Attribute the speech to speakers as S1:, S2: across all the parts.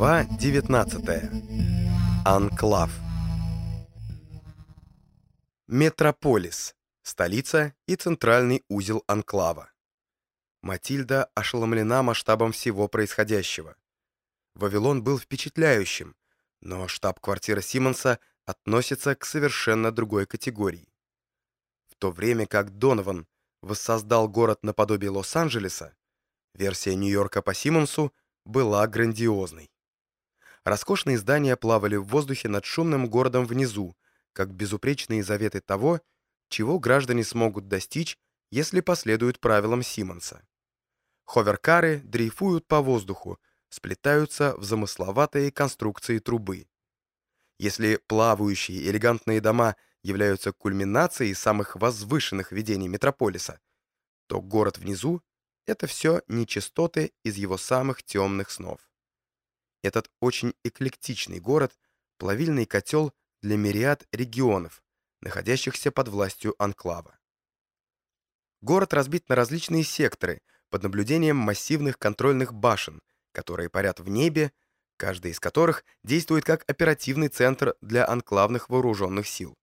S1: Глава 19. Анклав. Метрополис. Столица и центральный узел анклава. Матильда ошеломлена масштабом всего происходящего. Вавилон был впечатляющим, но штаб-квартира Симмонса относится к совершенно другой категории. В то время как Донован воссоздал город наподобие Лос-Анджелеса, версия Нью-Йорка по Симмонсу была грандиозной. Роскошные здания плавали в воздухе над шумным городом внизу, как безупречные заветы того, чего граждане смогут достичь, если последуют правилам Симмонса. Ховеркары дрейфуют по воздуху, сплетаются в замысловатые конструкции трубы. Если плавающие элегантные дома являются кульминацией самых возвышенных видений метрополиса, то город внизу — это все нечистоты из его самых темных снов. Этот очень эклектичный город — плавильный котел для мириад регионов, находящихся под властью анклава. Город разбит на различные секторы под наблюдением массивных контрольных башен, которые парят в небе, каждый из которых действует как оперативный центр для анклавных вооруженных сил.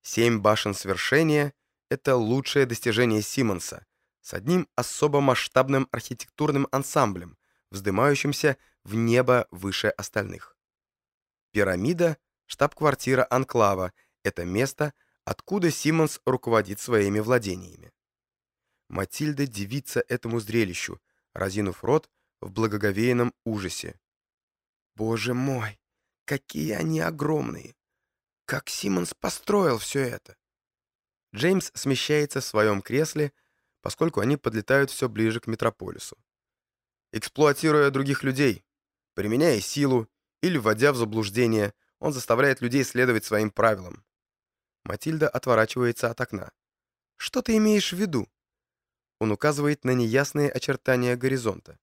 S1: Семь башен свершения — это лучшее достижение Симмонса с одним особо масштабным архитектурным ансамблем, вздымающимся в небо выше остальных. Пирамида — штаб-квартира анклава, это место, откуда Симмонс руководит своими владениями. Матильда дивится этому зрелищу, разинув рот в благоговейном ужасе. «Боже мой, какие они огромные! Как Симмонс построил все это!» Джеймс смещается в своем кресле, поскольку они подлетают все ближе к метрополису. Эксплуатируя других людей, применяя силу или вводя в заблуждение, он заставляет людей следовать своим правилам. Матильда отворачивается от окна. «Что ты имеешь в виду?» Он указывает на неясные очертания горизонта.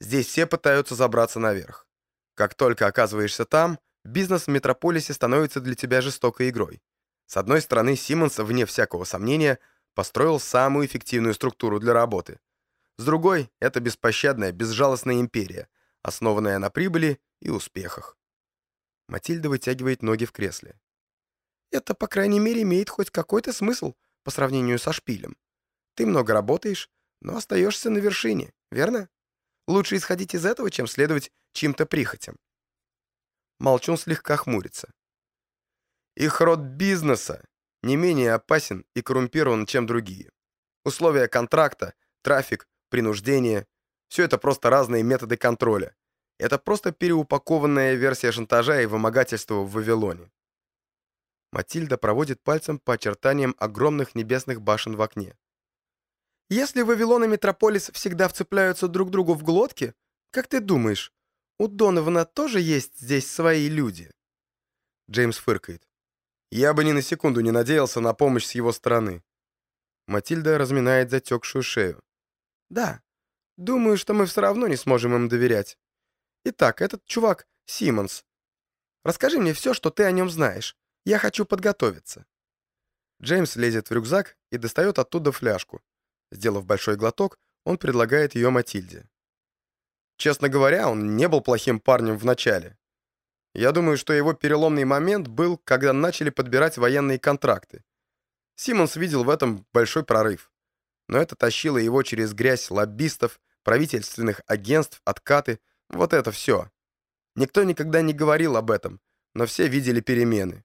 S1: Здесь все пытаются забраться наверх. Как только оказываешься там, бизнес в метрополисе становится для тебя жестокой игрой. С одной стороны, Симмонс, вне всякого сомнения, построил самую эффективную структуру для работы. С другой, это беспощадная, безжалостная империя, основанная на прибыли и успехах. Матильда вытягивает ноги в кресле. Это, по крайней мере, имеет хоть какой-то смысл по сравнению со шпилем. Ты много работаешь, но остаешься на вершине, верно? Лучше исходить из этого, чем следовать чьим-то прихотям. Молчун слегка хмурится. Их род бизнеса не менее опасен и коррумпирован, чем другие. Условия контракта, трафик, принуждение — все это просто разные методы контроля. Это просто переупакованная версия шантажа и вымогательства в Вавилоне. Матильда проводит пальцем по очертаниям огромных небесных башен в окне. Если Вавилон и Метрополис всегда вцепляются друг другу в глотки, как ты думаешь, у Донована тоже есть здесь свои люди?» Джеймс фыркает. «Я бы ни на секунду не надеялся на помощь с его стороны». Матильда разминает затекшую шею. «Да, думаю, что мы все равно не сможем им доверять. Итак, этот чувак Симмонс. Расскажи мне все, что ты о нем знаешь. Я хочу подготовиться». Джеймс лезет в рюкзак и достает оттуда фляжку. Сделав большой глоток, он предлагает ее Матильде. Честно говоря, он не был плохим парнем в начале. Я думаю, что его переломный момент был, когда начали подбирать военные контракты. Симмонс видел в этом большой прорыв. Но это тащило его через грязь лоббистов, правительственных агентств, откаты, вот это все. Никто никогда не говорил об этом, но все видели перемены.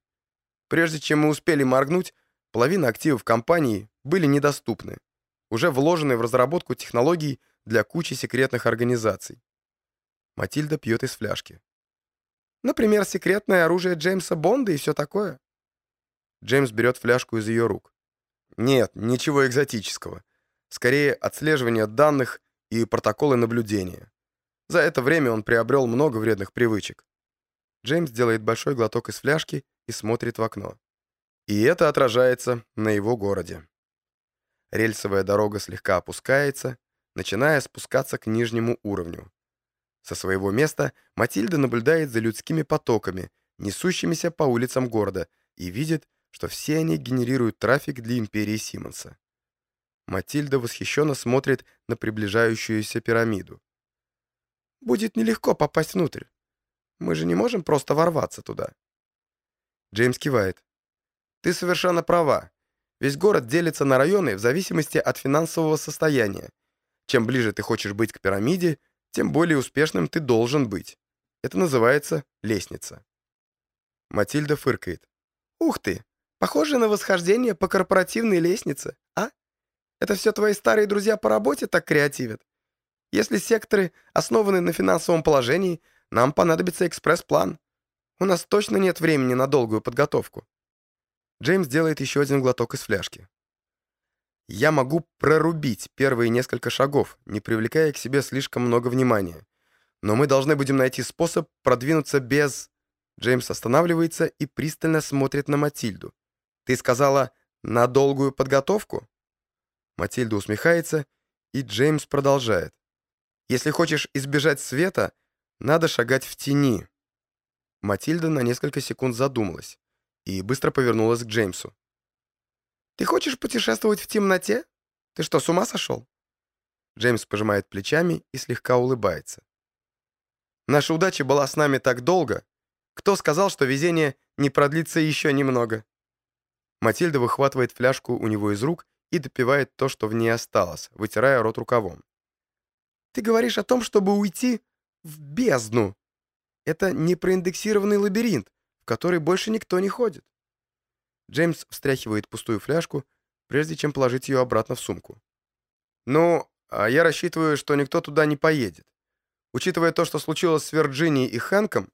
S1: Прежде чем мы успели моргнуть, половина активов компании были недоступны уже вложенные в разработку технологий для кучи секретных организаций. Матильда пьет из фляжки. Например, секретное оружие Джеймса Бонда и все такое. Джеймс берет фляжку из ее рук. Нет, ничего экзотического. Скорее, отслеживание данных и протоколы наблюдения. За это время он приобрел много вредных привычек. Джеймс делает большой глоток из фляжки и смотрит в окно. И это отражается на его городе. Рельсовая дорога слегка опускается, начиная спускаться к нижнему уровню. Со своего места Матильда наблюдает за людскими потоками, несущимися по улицам города, и видит, что все они генерируют трафик для империи Симмонса. Матильда восхищенно смотрит на приближающуюся пирамиду. Будет нелегко попасть внутрь. Мы же не можем просто ворваться туда. Джеймс кивает. Ты совершенно права. Весь город делится на районы в зависимости от финансового состояния. Чем ближе ты хочешь быть к пирамиде, тем более успешным ты должен быть. Это называется лестница. Матильда фыркает. Ух ты, похоже на восхождение по корпоративной лестнице, а? Это все твои старые друзья по работе так креативят? Если секторы основаны на финансовом положении, нам понадобится экспресс-план. У нас точно нет времени на долгую подготовку. Джеймс делает еще один глоток из фляжки. Я могу прорубить первые несколько шагов, не привлекая к себе слишком много внимания. Но мы должны будем найти способ продвинуться без... Джеймс останавливается и пристально смотрит на Матильду. Ты сказала «на долгую подготовку»? Матильда усмехается, и Джеймс продолжает. Если хочешь избежать света, надо шагать в тени. Матильда на несколько секунд задумалась и быстро повернулась к Джеймсу. «Ты хочешь путешествовать в темноте? Ты что, с ума сошел?» Джеймс пожимает плечами и слегка улыбается. «Наша удача была с нами так долго. Кто сказал, что везение не продлится еще немного?» Матильда выхватывает фляжку у него из рук и допивает то, что в ней осталось, вытирая рот рукавом. «Ты говоришь о том, чтобы уйти в бездну. Это непроиндексированный лабиринт, в который больше никто не ходит. Джеймс встряхивает пустую фляжку, прежде чем положить ее обратно в сумку. «Ну, а я рассчитываю, что никто туда не поедет. Учитывая то, что случилось с Вирджинией и Хэнком,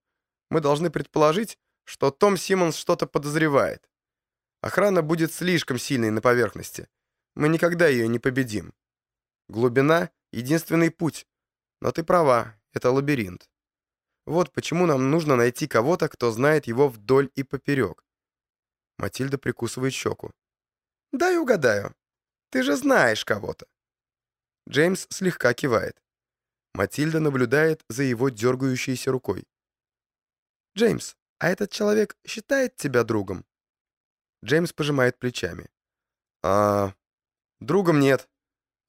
S1: мы должны предположить, что Том Симмонс что-то подозревает. Охрана будет слишком сильной на поверхности. Мы никогда ее не победим. Глубина — единственный путь. Но ты права, это лабиринт. Вот почему нам нужно найти кого-то, кто знает его вдоль и поперек. Матильда прикусывает щеку. «Дай угадаю. Ты же знаешь кого-то». Джеймс слегка кивает. Матильда наблюдает за его дергающейся рукой. «Джеймс, а этот человек считает тебя другом?» Джеймс пожимает плечами. «А... другом нет.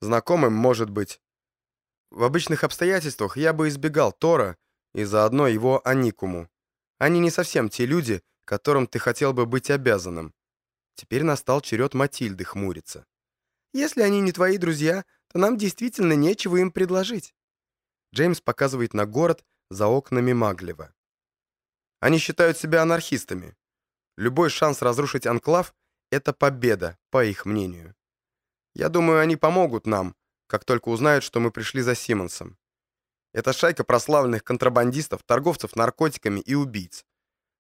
S1: Знакомым, может быть. В обычных обстоятельствах я бы избегал Тора и заодно его Аникуму. Они не совсем те люди, которым ты хотел бы быть обязанным. Теперь настал черед Матильды хмуриться. Если они не твои друзья, то нам действительно нечего им предложить. Джеймс показывает на город за окнами Маглева. Они считают себя анархистами. Любой шанс разрушить анклав — это победа, по их мнению. Я думаю, они помогут нам, как только узнают, что мы пришли за Симмонсом. Это шайка прославленных контрабандистов, торговцев наркотиками и убийц.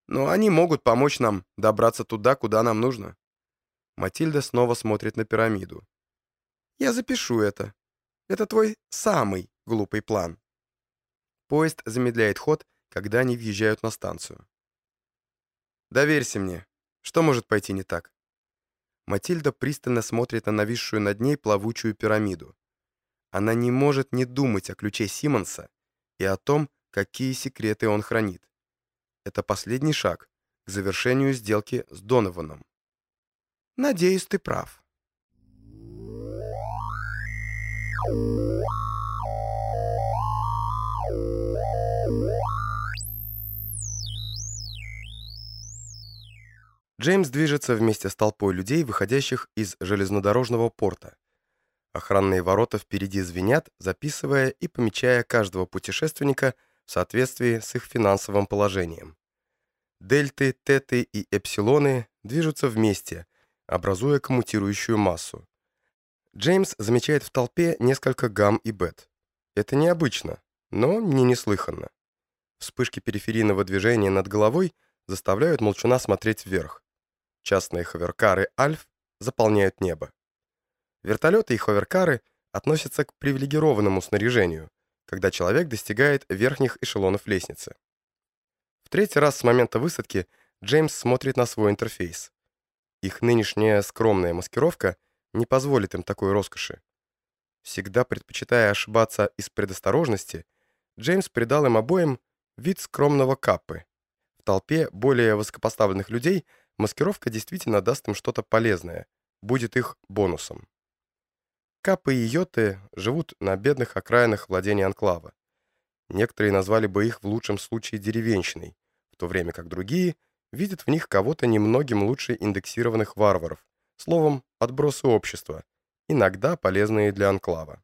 S1: Но они могут помочь нам добраться туда, куда нам нужно. Матильда снова смотрит на пирамиду. Я запишу это. Это твой самый глупый план. Поезд замедляет ход, когда они въезжают на станцию. Доверься мне. Что может пойти не так? Матильда пристально смотрит на нависшую над ней плавучую пирамиду. Она не может не думать о ключе Симмонса и о том, какие секреты он хранит. Это последний шаг к завершению сделки с Донованом. Надеюсь, ты прав. Джеймс движется вместе с толпой людей, выходящих из железнодорожного порта. Охранные ворота впереди звенят, записывая и помечая каждого путешественника в соответствии с их финансовым положением. Дельты, теты и эпсилоны движутся вместе, образуя коммутирующую массу. Джеймс замечает в толпе несколько гамм и бет. Это необычно, но не неслыханно. Вспышки периферийного движения над головой заставляют молчуна смотреть вверх. Частные ховеркары «Альф» заполняют небо. Вертолеты и ховеркары относятся к привилегированному снаряжению, когда человек достигает верхних эшелонов лестницы. В третий раз с момента высадки Джеймс смотрит на свой интерфейс. Их нынешняя скромная маскировка не позволит им такой роскоши. Всегда предпочитая ошибаться из предосторожности, Джеймс придал им обоим вид скромного каппы. В толпе более высокопоставленных людей маскировка действительно даст им что-то полезное, будет их бонусом. Капы и йоты живут на бедных окраинах владения Анклава.
S2: Некоторые назвали бы их в лучшем случае деревенщиной, в то время как другие видят в них кого-то немногим лучше индексированных варваров, словом, отбросы общества, иногда полезные для анклава.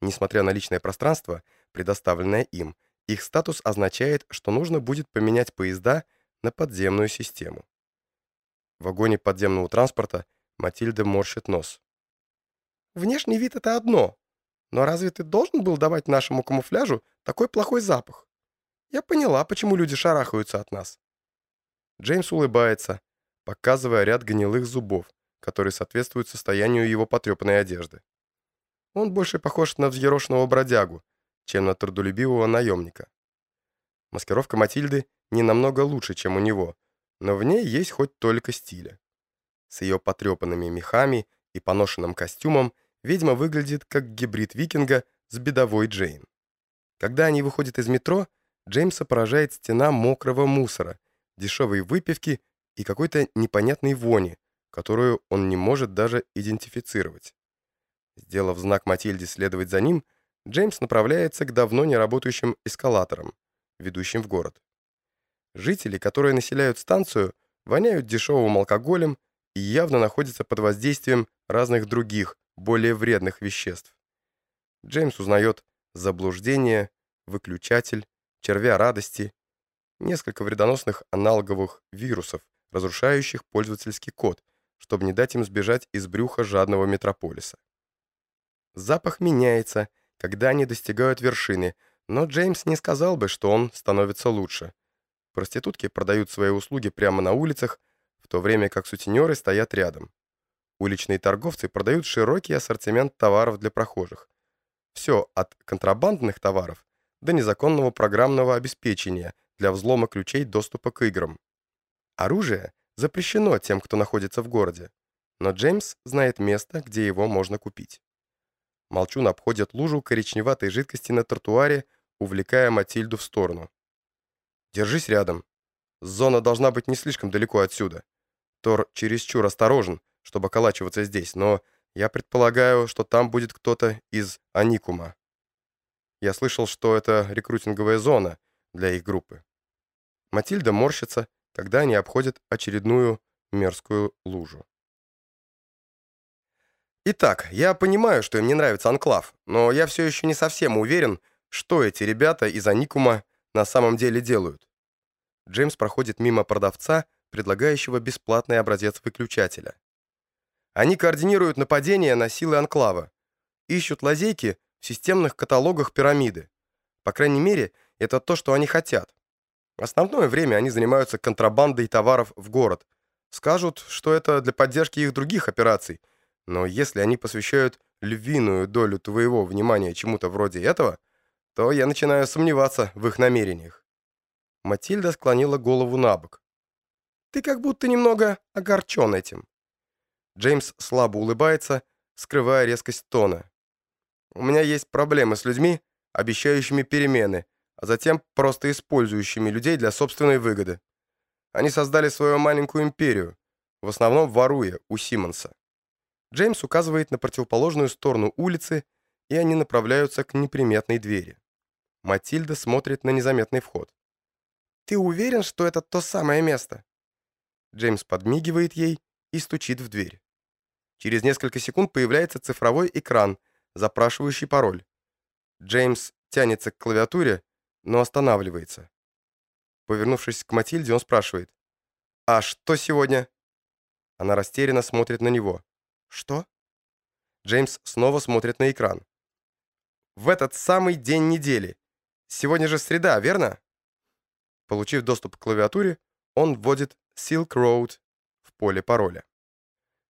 S2: Несмотря на личное пространство, предоставленное им, их статус означает, что нужно будет поменять поезда на подземную систему. Вагоне подземного транспорта Матильда морщит нос. «Внешний вид — это одно, но разве ты должен был давать нашему камуфляжу такой плохой запах? Я поняла, почему люди шарахаются от нас». Джеймс улыбается, показывая ряд гнилых зубов, которые соответствуют состоянию его потрепанной одежды. Он больше похож на взъерошенного бродягу, чем на трудолюбивого наемника. Маскировка Матильды не намного лучше, чем у него, но в ней есть хоть только стиля. С ее потрепанными мехами и поношенным костюмом ведьма выглядит как гибрид викинга с бедовой Джейн. Когда они выходят из метро, Джеймса поражает стена мокрого мусора, дешевой выпивки и какой-то непонятной вони, которую он не может даже идентифицировать. Сделав знак Матильде следовать за ним, Джеймс направляется к давно не работающим эскалаторам, ведущим в город. Жители, которые населяют станцию, воняют дешевым алкоголем и явно находятся под воздействием разных других, более вредных веществ. Джеймс узнает заблуждение, выключатель, червя радости, несколько вредоносных аналоговых вирусов, разрушающих пользовательский код, чтобы не дать им сбежать из брюха жадного метрополиса. Запах меняется, когда они достигают вершины, но Джеймс не сказал бы, что он становится лучше. Проститутки продают свои услуги прямо на улицах, в то время как сутенеры стоят рядом. Уличные торговцы продают широкий ассортимент товаров для прохожих. Все от контрабандных товаров до незаконного программного обеспечения для взлома ключей доступа к играм. Оружие запрещено тем, кто находится в городе, но Джеймс знает место, где его можно купить. Молчун обходит лужу коричневатой жидкости на тротуаре, увлекая Матильду в сторону. «Держись рядом. Зона должна быть не слишком далеко отсюда. Тор чересчур осторожен, чтобы околачиваться здесь, но я предполагаю, что там будет кто-то из Аникума. Я слышал, что это рекрутинговая зона для их группы». Матильда морщится, когда они обходят очередную мерзкую лужу. Итак, я понимаю, что им не нравится анклав, но я все еще не совсем уверен, что эти ребята из Аникума на самом деле делают. Джеймс проходит мимо продавца, предлагающего бесплатный образец выключателя. Они координируют нападения на силы анклава, ищут лазейки в системных каталогах пирамиды. По крайней мере, это то, что они хотят. Основное время они занимаются контрабандой товаров в город. Скажут, что это для поддержки их других операций, но если они посвящают львиную долю твоего внимания чему-то вроде этого, то я начинаю сомневаться в их намерениях. Матильда склонила голову на бок. «Ты как будто немного огорчен этим». Джеймс слабо улыбается, скрывая резкость тона. «У меня есть проблемы с людьми, обещающими перемены, а затем просто использующими людей для собственной выгоды. Они создали свою маленькую империю, в основном воруя у Симмонса. Джеймс указывает на противоположную сторону улицы, и они направляются к неприметной двери. Матильда смотрит на незаметный вход. «Ты уверен, что это то самое место?» Джеймс подмигивает ей и стучит в дверь. Через несколько секунд появляется цифровой экран, запрашивающий пароль. Джеймс тянется к клавиатуре, но останавливается. Повернувшись к Матильде, он спрашивает. «А что сегодня?» Она растерянно смотрит на него. «Что?» Джеймс снова смотрит на экран. «В этот самый день недели. Сегодня же среда, верно?» Получив доступ к клавиатуре, он вводит Silk Road в поле пароля.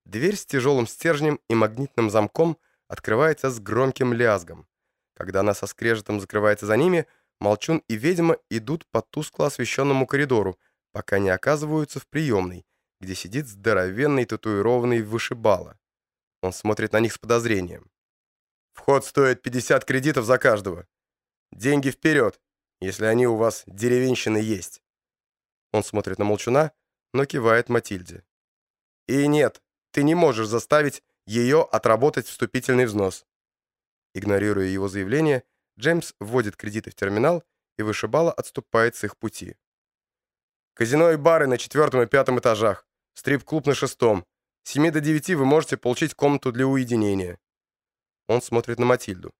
S2: Дверь с тяжелым стержнем и магнитным замком открывается с громким лязгом. Когда она со скрежетом закрывается за ними, Молчун и ведьма идут по тускло освещенному коридору, пока не оказываются в приемной, где сидит здоровенный татуированный вышибала. Он смотрит на них с подозрением. «Вход стоит 50 кредитов за каждого. Деньги вперед, если они у вас деревенщины есть». Он смотрит на Молчуна, но кивает Матильде. «И нет, ты не можешь заставить ее отработать вступительный взнос». Игнорируя его заявление, Джеймс вводит кредиты в терминал, и вышибала отступает с их пути. Казино и бары на четвертом и пятом этажах. Стрип-клуб на шестом. С 7 до 9 вы можете получить комнату для уединения. Он смотрит на Матильду.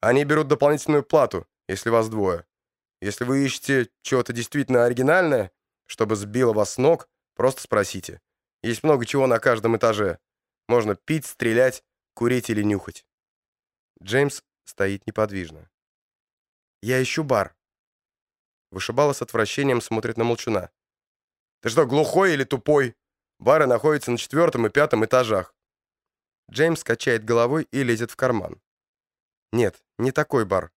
S2: Они берут дополнительную плату, если вас двое. Если вы ищете чего-то действительно оригинальное, чтобы сбило вас с ног, просто спросите. Есть много чего на каждом этаже. Можно пить, стрелять, курить или нюхать. Джеймс стоит неподвижно. «Я ищу бар». Вышибала с отвращением смотрит на молчуна. «Ты что, глухой или тупой? Бары находятся на четвертом и пятом этажах». Джеймс качает головой и лезет в карман. «Нет, не такой бар».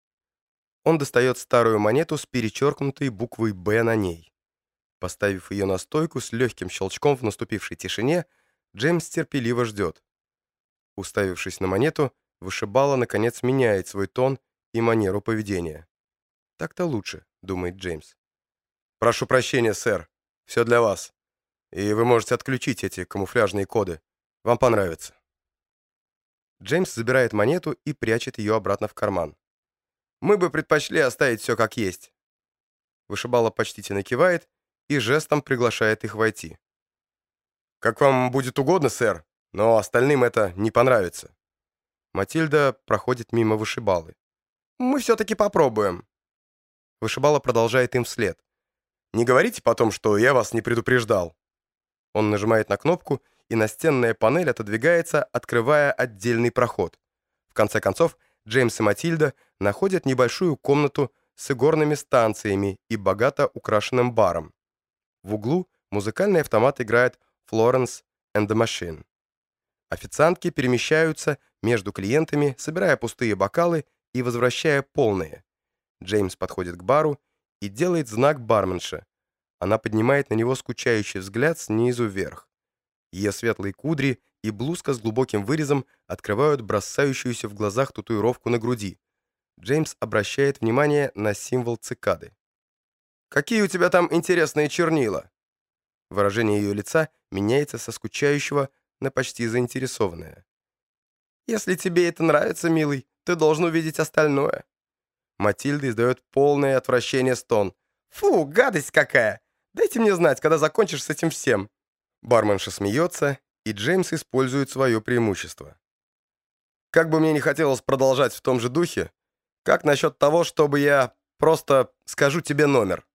S2: Он достает старую монету с перечеркнутой буквой «Б» на ней. Поставив ее на стойку с легким щелчком в наступившей тишине, Джеймс терпеливо ждет. Уставившись на монету, вышибала, наконец, меняет свой тон и манеру поведения. «Так-то лучше», — думает Джеймс. «Прошу прощения, сэр. Все для вас. И вы можете отключить эти камуфляжные коды. Вам понравится». Джеймс забирает монету и прячет ее обратно в карман. «Мы бы предпочли оставить все как есть». Вышибала почтительно кивает и жестом приглашает их войти. «Как вам будет угодно, сэр, но остальным это не понравится». Матильда проходит мимо вышибалы. «Мы все-таки попробуем». Вышибала продолжает им вслед. «Не говорите потом, что я вас не предупреждал». Он нажимает на кнопку, и настенная панель отодвигается, открывая отдельный проход. В конце концов, Джеймс и Матильда находят небольшую комнату с игорными станциями и богато украшенным баром. В углу музыкальный автомат играет «Florence and the Machine». Официантки перемещаются между клиентами, собирая пустые бокалы и возвращая полные. Джеймс подходит к бару и делает знак барменше. Она поднимает на него скучающий взгляд снизу вверх. Ее светлые кудри и блузка с глубоким вырезом открывают бросающуюся в глазах татуировку на груди. Джеймс обращает внимание на символ цикады. «Какие у тебя там интересные чернила?» Выражение ее лица меняется со скучающего на почти заинтересованное. «Если тебе это нравится, милый, ты должен увидеть остальное». Матильда издает полное отвращение стон. «Фу, гадость какая! Дайте мне знать, когда закончишь с этим всем». Барменша смеется, и Джеймс использует свое преимущество. «Как бы мне не хотелось продолжать в том же духе, как насчет того, чтобы я просто скажу тебе номер?»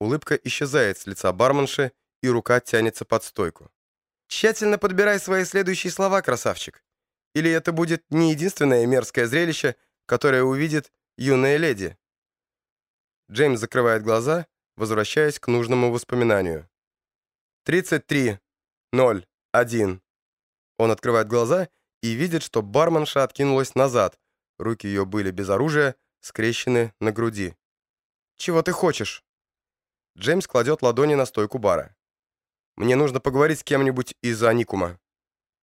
S2: Улыбка исчезает с лица барменши, и рука тянется под стойку. «Тщательно подбирай свои следующие слова, красавчик. Или это будет не единственное мерзкое зрелище, которое увидит юная леди?» Джеймс закрывает глаза, возвращаясь к нужному воспоминанию. «33, 0, 1». Он открывает глаза и видит, что барменша откинулась назад. Руки ее были без оружия, скрещены на груди. «Чего ты хочешь?» Джеймс кладет ладони на стойку бара. «Мне нужно поговорить с кем-нибудь из Аникума».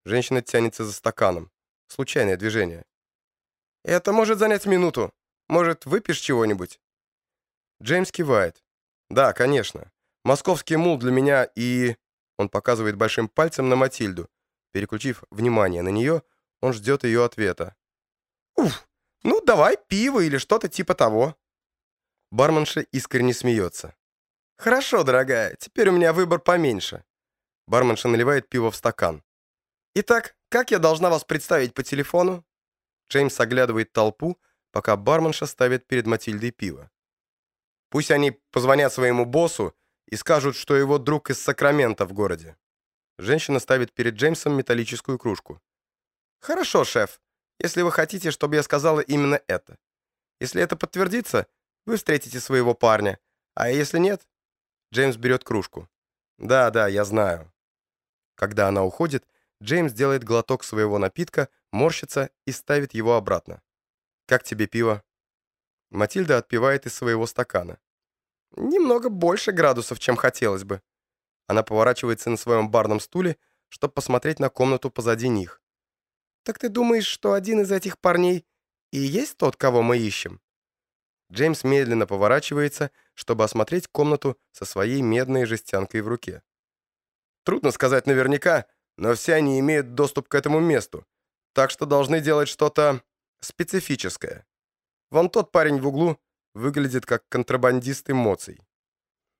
S2: Женщина тянется за стаканом. Случайное движение. «Это может занять минуту. Может, выпьешь чего-нибудь?» Джеймс кивает. «Да, конечно. Московский мул для меня и...» Он показывает большим пальцем на Матильду. Переключив внимание на нее, он ждет ее ответа. «Уф, ну давай пиво или что-то типа того». Барменша искренне смеется. «Хорошо, дорогая, теперь у меня выбор поменьше». Барменша наливает пиво в стакан. «Итак, как я должна вас представить по телефону?» Джеймс оглядывает толпу, пока барменша ставит перед Матильдой пиво. «Пусть они позвонят своему боссу и скажут, что его друг из Сакрамента в городе». Женщина ставит перед Джеймсом металлическую кружку. «Хорошо, шеф, если вы хотите, чтобы я сказала именно это. Если это подтвердится, вы встретите своего парня, а если нет, Джеймс берет кружку. «Да, да, я знаю». Когда она уходит, Джеймс делает глоток своего напитка, морщится и ставит его обратно. «Как тебе пиво?» Матильда отпивает из своего стакана. «Немного больше градусов, чем хотелось бы». Она поворачивается на своем барном стуле, чтобы посмотреть на комнату позади них. «Так ты думаешь, что один из этих парней и есть тот, кого мы ищем?» Джеймс медленно поворачивается, чтобы осмотреть комнату со своей медной жестянкой в руке. Трудно сказать наверняка, но все они имеют доступ к этому месту, так что должны делать что-то специфическое. Вон тот парень в углу выглядит как контрабандист эмоций.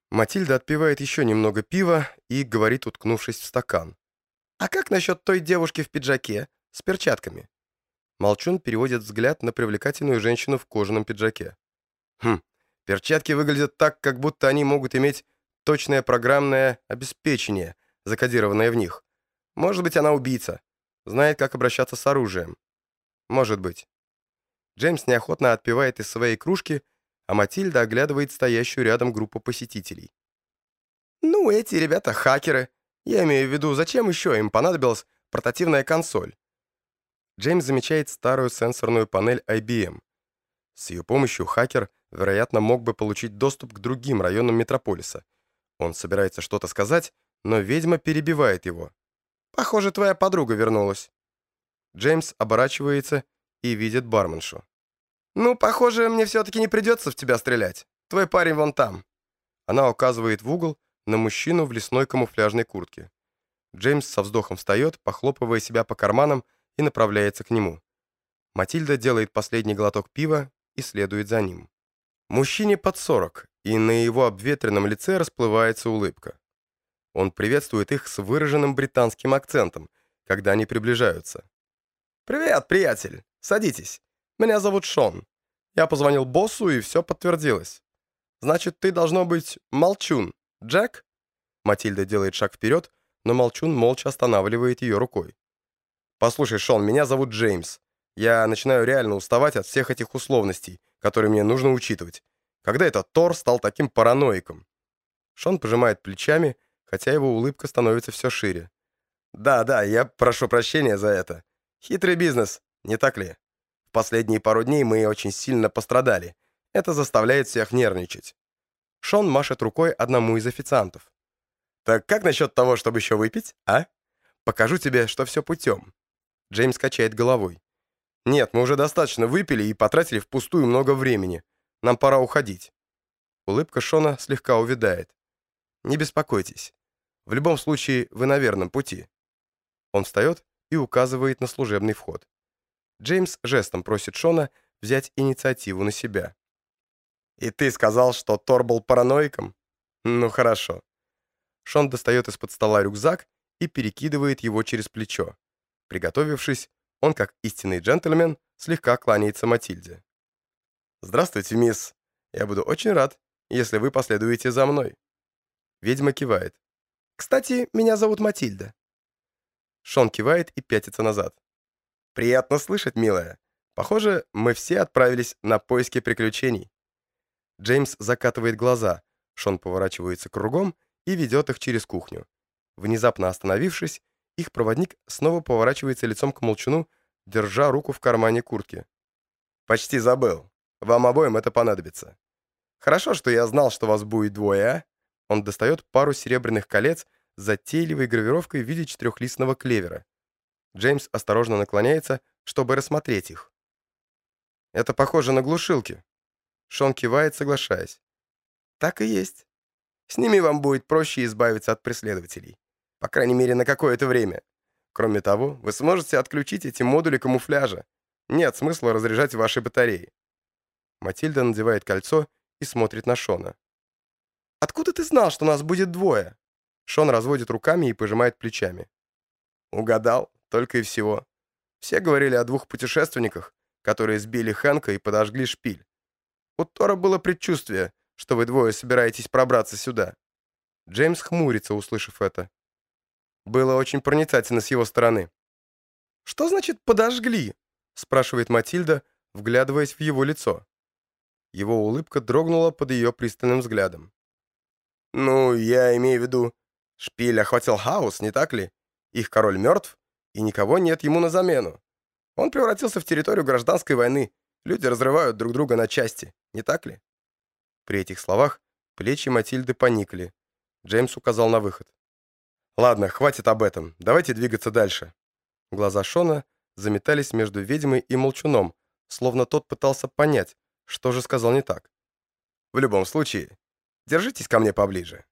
S2: Матильда отпивает еще немного пива и говорит, уткнувшись в стакан. «А как насчет той девушки в пиджаке с перчатками?» Молчун переводит взгляд на привлекательную женщину в кожаном пиджаке. «Хм, перчатки выглядят так, как будто они могут иметь точное программное обеспечение, закодированное в них. Может быть, она убийца, знает, как обращаться с оружием. Может быть». Джеймс неохотно отпивает из своей кружки, а Матильда оглядывает стоящую рядом группу посетителей. «Ну, эти ребята хакеры. Я имею в виду, зачем еще им понадобилась портативная консоль?» Джеймс замечает старую сенсорную панель IBM. С ее помощью хакер, вероятно, мог бы получить доступ к другим районам метрополиса. Он собирается что-то сказать, но ведьма перебивает его. «Похоже, твоя подруга вернулась». Джеймс оборачивается и видит барменшу. «Ну, похоже, мне все-таки не придется в тебя стрелять. Твой парень вон там». Она указывает в угол на мужчину в лесной камуфляжной куртке. Джеймс со вздохом встает, похлопывая себя по карманам, и направляется к нему. Матильда делает последний глоток пива и следует за ним. Мужчине под 40, и на его обветренном лице расплывается улыбка. Он приветствует их с выраженным британским акцентом, когда они приближаются. «Привет, приятель! Садитесь. Меня зовут Шон. Я позвонил боссу, и все подтвердилось. Значит, ты должно быть Молчун, Джек?» Матильда делает шаг вперед, но Молчун молча останавливает ее рукой. «Послушай, Шон, меня зовут Джеймс. Я начинаю реально уставать от всех этих условностей, которые мне нужно учитывать. Когда этот Тор стал таким параноиком?» Шон пожимает плечами, хотя его улыбка становится все шире. «Да, да, я прошу прощения за это. Хитрый бизнес, не так ли?» Последние пару дней мы очень сильно пострадали. Это заставляет всех нервничать. Шон машет рукой одному из официантов. «Так как насчет того, чтобы еще выпить, а? Покажу тебе, что все путем». Джеймс качает головой. «Нет, мы уже достаточно выпили и потратили впустую много времени. Нам пора уходить». Улыбка Шона слегка увядает. «Не беспокойтесь. В любом случае, вы на верном пути». Он встает и указывает на служебный вход. Джеймс жестом просит Шона взять инициативу на себя. «И ты сказал, что Тор был параноиком? Ну хорошо». Шон достает из-под стола рюкзак и перекидывает его через плечо. Приготовившись, он, как истинный джентльмен, слегка кланяется Матильде. «Здравствуйте, мисс. Я буду очень рад, если вы последуете за мной». Ведьма кивает. «Кстати, меня зовут Матильда». Шон кивает и пятится назад. «Приятно слышать, милая. Похоже, мы все отправились на поиски приключений». Джеймс закатывает глаза, Шон поворачивается кругом и ведет их через кухню. Внезапно остановившись, их проводник снова поворачивается лицом к молчуну, держа руку в кармане куртки. «Почти забыл. Вам обоим это понадобится. Хорошо, что я знал, что вас будет двое, а?» Он достает пару серебряных колец с затейливой гравировкой в виде четырехлистного клевера. Джеймс осторожно наклоняется, чтобы рассмотреть их. «Это похоже на глушилки». Шон кивает, соглашаясь. «Так и есть. С ними вам будет проще избавиться от преследователей. По крайней мере, на какое-то время. Кроме того, вы сможете отключить эти модули камуфляжа. Нет смысла разряжать ваши батареи». Матильда надевает кольцо и смотрит на Шона. «Откуда ты знал, что нас будет двое?» Шон разводит руками и пожимает плечами. «Угадал только и всего. Все говорили о двух путешественниках, которые сбили Хэнка и подожгли шпиль. У Тора было предчувствие, что вы двое собираетесь пробраться сюда. Джеймс хмурится, услышав это. Было очень проницательно с его стороны. «Что значит «подожгли»?» спрашивает Матильда, вглядываясь в его лицо. Его улыбка дрогнула под ее пристальным взглядом. «Ну, я имею в виду, шпиль охватил хаос, не так ли? Их король мертв, и никого нет ему на замену. Он превратился в территорию гражданской войны. Люди разрывают друг друга на части, не так ли? При этих словах плечи Матильды поникли. Джеймс указал на выход. «Ладно, хватит об этом. Давайте двигаться дальше». Глаза Шона заметались между ведьмой и молчуном, словно тот пытался понять, что же сказал не так. «В любом случае, держитесь ко мне поближе».